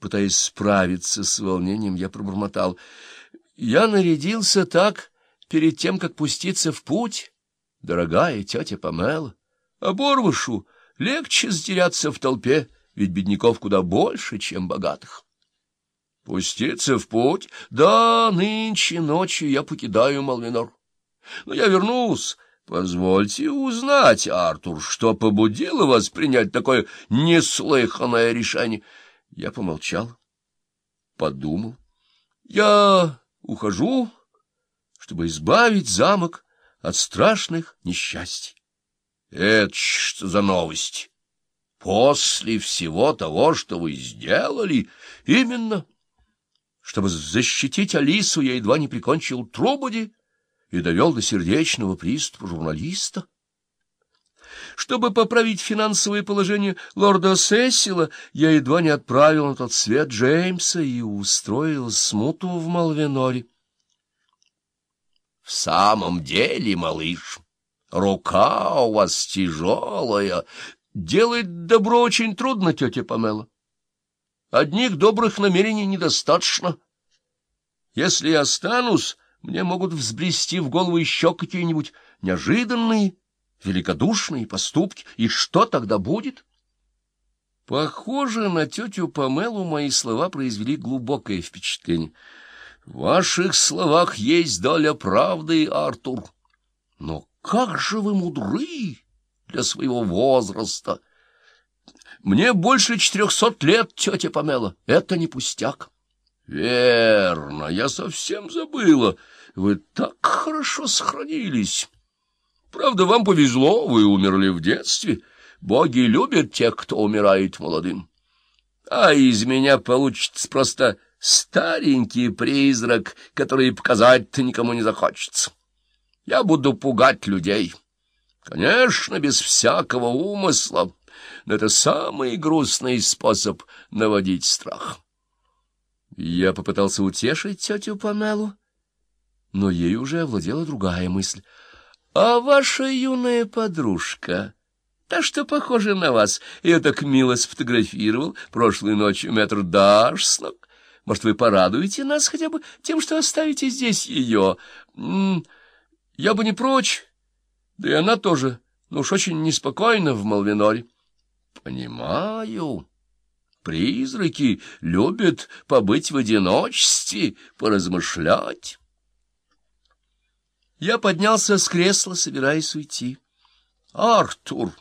Пытаясь справиться с волнением, я пробормотал. Я нарядился так перед тем, как пуститься в путь, дорогая тетя Памела. Оборвышу легче затеряться в толпе, ведь бедняков куда больше, чем богатых. Пуститься в путь? Да, нынче ночью я покидаю Малвинор. Но я вернусь. Позвольте узнать, Артур, что побудило вас принять такое неслыханное решение? Я помолчал, подумал. Я ухожу, чтобы избавить замок от страшных несчастий. Это что за новость? После всего того, что вы сделали, именно, чтобы защитить Алису, я едва не прикончил Трубоди и довел до сердечного приступа журналиста. Чтобы поправить финансовое положение лорда Сесила, я едва не отправил на тот свет Джеймса и устроил смуту в Малвеноре. — В самом деле, малыш, рука у вас тяжелая. Делать добро очень трудно, тетя Памела. Одних добрых намерений недостаточно. Если я останусь, мне могут взбрести в голову еще какие-нибудь неожиданные великодушные поступки, и что тогда будет? Похоже, на тетю Памелу мои слова произвели глубокое впечатление. В ваших словах есть доля правды, Артур. Но как же вы мудры для своего возраста! Мне больше четырехсот лет, тетя Памела, это не пустяк. Верно, я совсем забыла. Вы так хорошо сохранились. Правда, вам повезло, вы умерли в детстве. Боги любят тех, кто умирает молодым. А из меня получится просто старенький призрак, который показать-то никому не захочется. Я буду пугать людей. Конечно, без всякого умысла, но это самый грустный способ наводить страх. Я попытался утешить тетю Памелу, но ей уже овладела другая мысль — а ваша юная подружка, та, что похожа на вас, ее так мило сфотографировал прошлой ночью мэтр Дарснок. Может, вы порадуете нас хотя бы тем, что оставите здесь ее? Я бы не прочь, да и она тоже, ну уж очень неспокойна в Малвиноре. Понимаю. Призраки любят побыть в одиночестве, поразмышлять. Я поднялся с кресла, собираясь уйти. — Артур,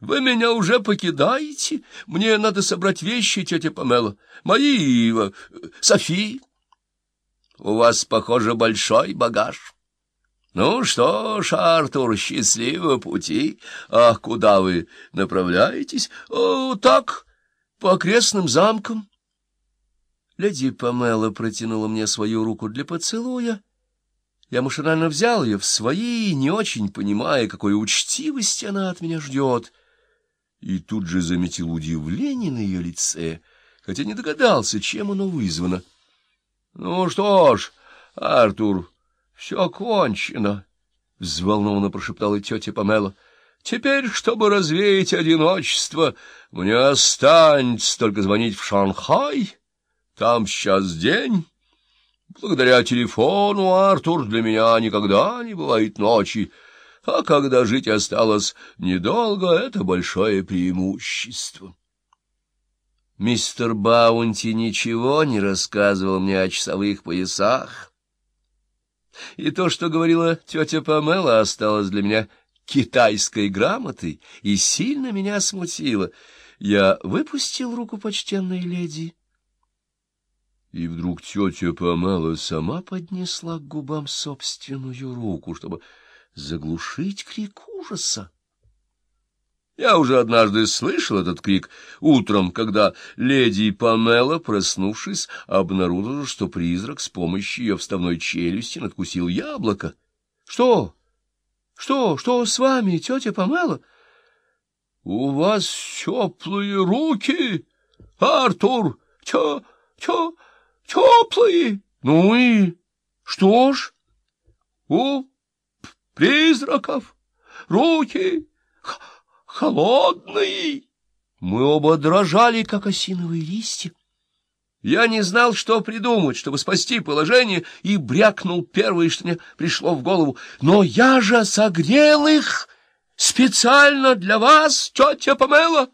вы меня уже покидаете? Мне надо собрать вещи, тетя Памела. Мои э, Софи. У вас, похоже, большой багаж. Ну что ж, Артур, счастливого пути. А куда вы направляетесь? О, так, по окрестным замкам. Леди Памела протянула мне свою руку для поцелуя, я машинально взял ее в свои, не очень понимая, какой учтивости она от меня ждет. И тут же заметил удивление на ее лице, хотя не догадался, чем оно вызвано. — Ну что ж, Артур, все кончено, — взволнованно прошептала тетя Памела. — Теперь, чтобы развеять одиночество, мне останется только звонить в Шанхай. Там сейчас день. Благодаря телефону, Артур, для меня никогда не бывает ночи, а когда жить осталось недолго, это большое преимущество. Мистер Баунти ничего не рассказывал мне о часовых поясах, и то, что говорила тетя Памела, осталось для меня китайской грамотой и сильно меня смутило. Я выпустил руку почтенной леди и вдруг тетя Памела сама поднесла к губам собственную руку, чтобы заглушить крик ужаса. Я уже однажды слышал этот крик утром, когда леди Памела, проснувшись, обнаружила, что призрак с помощью ее вставной челюсти надкусил яблоко. — Что? Что? Что с вами, тетя Памела? — У вас теплые руки, Артур! Чё? Чё? Теплые. Ну и что ж? У призраков руки холодные. Мы оба дрожали, как осиновые листья. Я не знал, что придумать, чтобы спасти положение, и брякнул первое, что мне пришло в голову. Но я же согрел их специально для вас, тетя Памела.